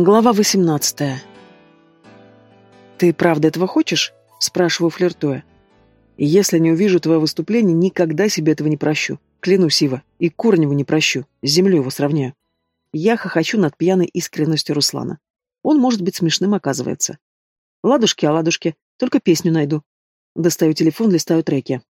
Глава 18. «Ты правда этого хочешь?» — спрашиваю, флиртуя. «Если не увижу твое выступление, никогда себе этого не прощу. Клянусь, Ива, и Корневу не прощу, с землей его сравняю». Я хохочу над пьяной искренностью Руслана. Он может быть смешным, оказывается. Ладушки, а ладушки, только песню найду. Достаю телефон, листаю треки.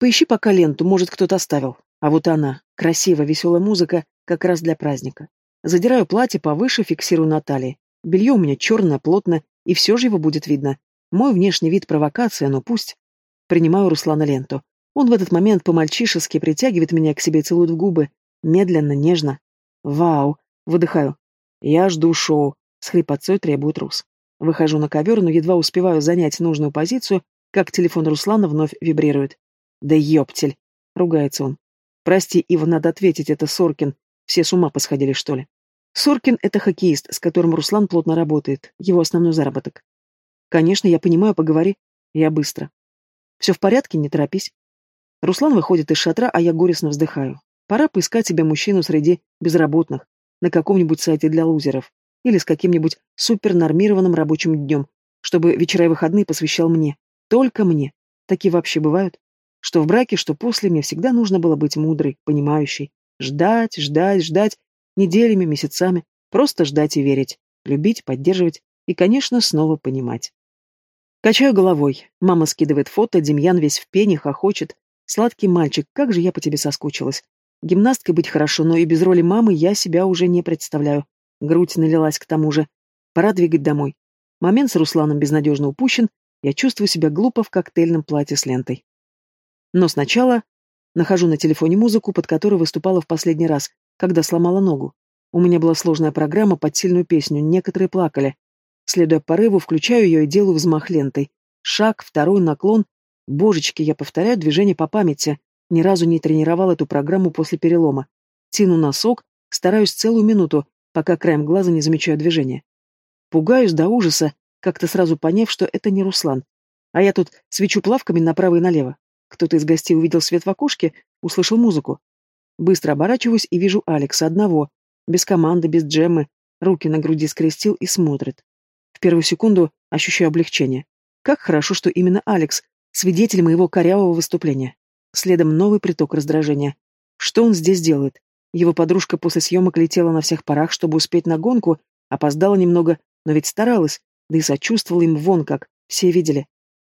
Поищи пока ленту, может, кто-то оставил. А вот она, красивая, веселая музыка, как раз для праздника. Задираю платье повыше, фиксирую на талии. Белье у меня черное, плотное, и все же его будет видно. Мой внешний вид провокация, но пусть. Принимаю Руслана ленту. Он в этот момент по-мальчишески притягивает меня к себе и целует в губы. Медленно, нежно. Вау. Выдыхаю. Я жду шоу. С хрипотцой требует Рус. Выхожу на ковер, но едва успеваю занять нужную позицию, как телефон Руслана вновь вибрирует. «Да ёптель!» — ругается он. «Прости, Ива, надо ответить, это Соркин. Все с ума посходили, что ли?» Соркин — это хоккеист, с которым Руслан плотно работает, его основной заработок. Конечно, я понимаю, поговори. Я быстро. Все в порядке, не торопись. Руслан выходит из шатра, а я горестно вздыхаю. Пора поискать себе мужчину среди безработных, на каком-нибудь сайте для лузеров, или с каким-нибудь супернормированным рабочим днем, чтобы вечера и выходные посвящал мне. Только мне. Такие вообще бывают. Что в браке, что после, мне всегда нужно было быть мудрой, понимающей. Ждать, ждать, ждать Неделями, месяцами. Просто ждать и верить. Любить, поддерживать и, конечно, снова понимать. Качаю головой. Мама скидывает фото, Демьян весь в пене, хохочет. Сладкий мальчик, как же я по тебе соскучилась. Гимнасткой быть хорошо, но и без роли мамы я себя уже не представляю. Грудь налилась к тому же. Пора двигать домой. Момент с Русланом безнадежно упущен, я чувствую себя глупо в коктейльном платье с лентой. Но сначала нахожу на телефоне музыку, под которую выступала в последний раз, когда сломала ногу. У меня была сложная программа под сильную песню, некоторые плакали. Следуя порыву, включаю ее и делаю взмах лентой. Шаг, второй наклон. Божечки, я повторяю движение по памяти. Ни разу не тренировал эту программу после перелома. Тяну носок, стараюсь целую минуту, пока краем глаза не замечаю движения. Пугаюсь до ужаса, как-то сразу поняв, что это не Руслан. А я тут свечу плавками направо и налево. Кто-то из гостей увидел свет в окошке, услышал музыку. Быстро оборачиваюсь и вижу Алекса одного, без команды, без джеммы, руки на груди скрестил и смотрит. В первую секунду ощущаю облегчение. Как хорошо, что именно Алекс, свидетель моего корявого выступления. Следом новый приток раздражения. Что он здесь делает? Его подружка после съемок летела на всех парах, чтобы успеть на гонку, опоздала немного, но ведь старалась, да и сочувствовала им вон как, все видели.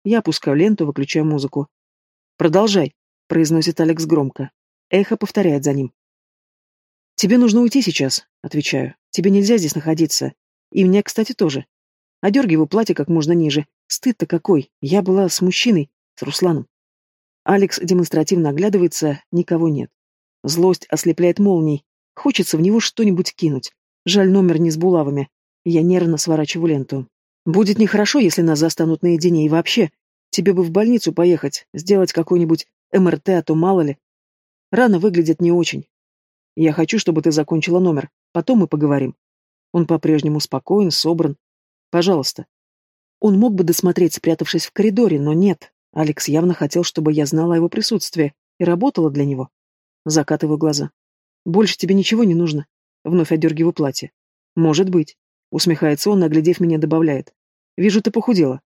Я опускаю ленту, выключаю музыку. «Продолжай», — произносит Алекс громко. Эхо повторяет за ним. «Тебе нужно уйти сейчас», — отвечаю. «Тебе нельзя здесь находиться. И мне, кстати, тоже. Одергиваю платье как можно ниже. Стыд-то какой. Я была с мужчиной, с Русланом». Алекс демонстративно оглядывается, никого нет. Злость ослепляет молнией. Хочется в него что-нибудь кинуть. Жаль, номер не с булавами. Я нервно сворачиваю ленту. Будет нехорошо, если нас застанут наедине, и вообще. Тебе бы в больницу поехать, сделать какой-нибудь МРТ, а то мало ли. Рана выглядит не очень. Я хочу, чтобы ты закончила номер. Потом мы поговорим. Он по-прежнему спокоен, собран. Пожалуйста. Он мог бы досмотреть, спрятавшись в коридоре, но нет. Алекс явно хотел, чтобы я знала о его присутствии и работала для него. Закатываю глаза. Больше тебе ничего не нужно. Вновь одергиваю платье. Может быть. Усмехается он, наглядев меня, добавляет. Вижу, ты похудела.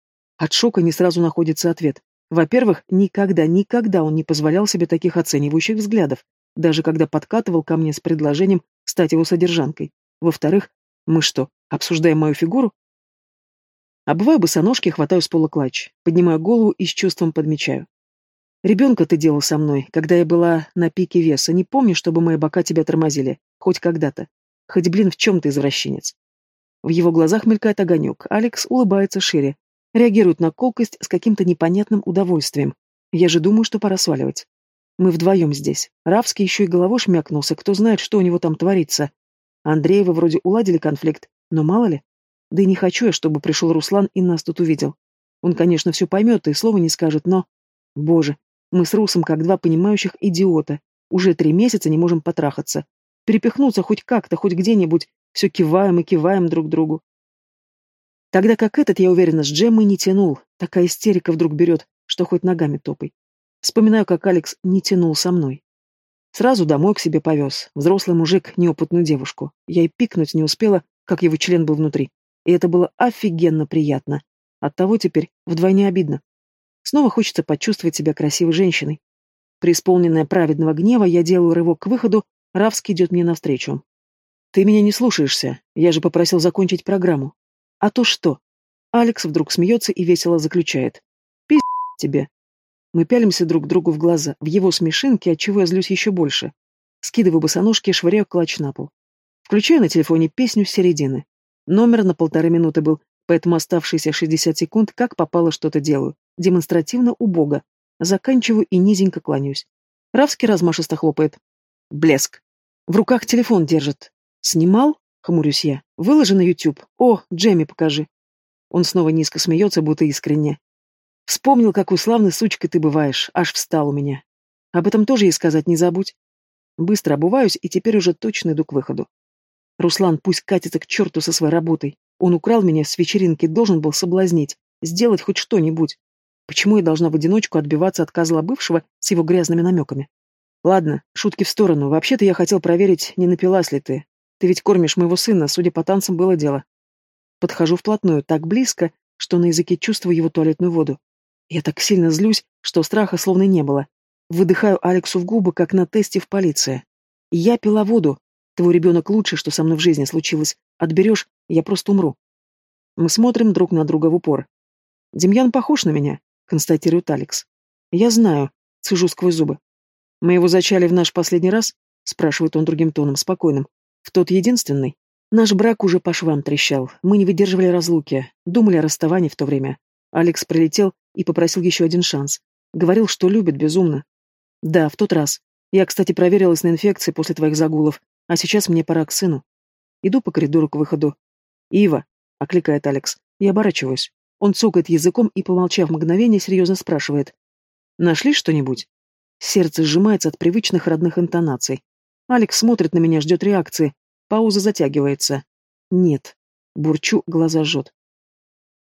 От шока не сразу находится ответ. Во-первых, никогда, никогда он не позволял себе таких оценивающих взглядов, даже когда подкатывал ко мне с предложением стать его содержанкой. Во-вторых, мы что, обсуждаем мою фигуру? Обываю босоножки, хватаю с пола клатч, поднимаю голову и с чувством подмечаю. Ребенка ты делал со мной, когда я была на пике веса. Не помню, чтобы мои бока тебя тормозили. Хоть когда-то. Хоть, блин, в чем ты извращенец. В его глазах мелькает огонек. Алекс улыбается шире, Реагирует на колкость с каким-то непонятным удовольствием. Я же думаю, что пора сваливать. Мы вдвоем здесь. Равский еще и головой шмякнулся, кто знает, что у него там творится. Андреева вроде уладили конфликт, но мало ли. Да и не хочу я, чтобы пришел Руслан и нас тут увидел. Он, конечно, все поймет и слова не скажет, но... Боже, мы с Русом как два понимающих идиота. Уже три месяца не можем потрахаться. Перепихнуться хоть как-то, хоть где-нибудь. Все киваем и киваем друг другу. Тогда как этот, я уверена, с Джеммой не тянул. Такая истерика вдруг берет, что хоть ногами топай. Вспоминаю, как Алекс не тянул со мной. Сразу домой к себе повез. Взрослый мужик, неопытную девушку. Я и пикнуть не успела, как его член был внутри. И это было офигенно приятно. Оттого теперь вдвойне обидно. Снова хочется почувствовать себя красивой женщиной. Преисполненная праведного гнева, я делаю рывок к выходу, Равский идет мне навстречу. «Ты меня не слушаешься. Я же попросил закончить программу». «А то что?» Алекс вдруг смеется и весело заключает. «Пиздец тебе». Мы пялимся друг другу в глаза, в его смешинке, отчего я злюсь еще больше. Скидываю босоножки и швыряю клатч на пол. Включаю на телефоне песню с середины. Номер на полторы минуты был, поэтому оставшиеся 60 секунд как попало что-то делаю. Демонстративно убого. Заканчиваю и низенько кланяюсь. Равский размашисто хлопает. Блеск. В руках телефон держит. Снимал? Хмурюсь я. Выложи на YouTube. О, Джемми покажи. Он снова низко смеется, будто искренне. Вспомнил, какой славной сучкой ты бываешь. Аж встал у меня. Об этом тоже ей сказать не забудь. Быстро обуваюсь и теперь уже точно иду к выходу. Руслан пусть катится к черту со своей работой. Он украл меня с вечеринки, должен был соблазнить, сделать хоть что-нибудь. Почему я должна в одиночку отбиваться от козла бывшего с его грязными намеками? Ладно, шутки в сторону. Вообще-то я хотел проверить, не напилась ли ты. Ты ведь кормишь моего сына, судя по танцам, было дело. Подхожу вплотную, так близко, что на языке чувствую его туалетную воду. Я так сильно злюсь, что страха словно не было. Выдыхаю Алексу в губы, как на тесте в полиции. Я пила воду. Твой ребенок лучше, что со мной в жизни случилось. Отберешь, я просто умру. Мы смотрим друг на друга в упор. Демьян похож на меня, констатирует Алекс. Я знаю, цежу сквозь зубы. Мы его зачали в наш последний раз? Спрашивает он другим тоном, спокойным. В тот единственный? Наш брак уже по швам трещал. Мы не выдерживали разлуки. Думали о расставании в то время. Алекс прилетел и попросил еще один шанс. Говорил, что любит безумно. Да, в тот раз. Я, кстати, проверилась на инфекции после твоих загулов, а сейчас мне пора к сыну. Иду по коридору к выходу. «Ива!» — окликает Алекс. Я оборачиваюсь. Он цокает языком и, помолчав мгновение, серьезно спрашивает. «Нашли что-нибудь?» Сердце сжимается от привычных родных интонаций. Алекс смотрит на меня, ждет реакции. Пауза затягивается. «Нет». Бурчу, глаза жжет.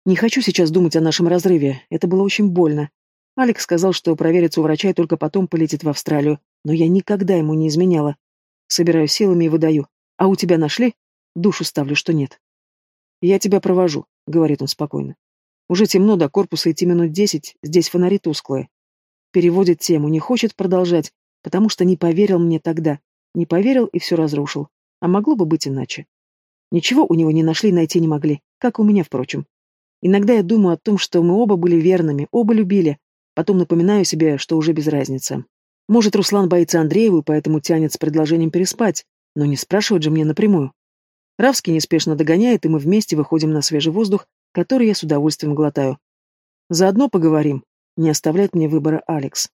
Не хочу сейчас думать о нашем разрыве. Это было очень больно. Алекс сказал, что проверится у врача и только потом полетит в Австралию. Но я никогда ему не изменяла. Собираю силами и выдаю. А у тебя нашли? Душу ставлю, что нет. Я тебя провожу, говорит он спокойно. Уже темно, до корпуса идти минут десять, здесь фонари тусклые. Переводит тему, не хочет продолжать, потому что не поверил мне тогда. Не поверил и все разрушил. А могло бы быть иначе. Ничего у него не нашли, найти не могли, как у меня, впрочем. Иногда я думаю о том, что мы оба были верными, оба любили. Потом напоминаю себе, что уже без разницы. Может, Руслан боится Андрееву, поэтому тянет с предложением переспать, но не спрашивает же мне напрямую. Равский неспешно догоняет, и мы вместе выходим на свежий воздух, который я с удовольствием глотаю. Заодно поговорим. Не оставляет мне выбора Алекс.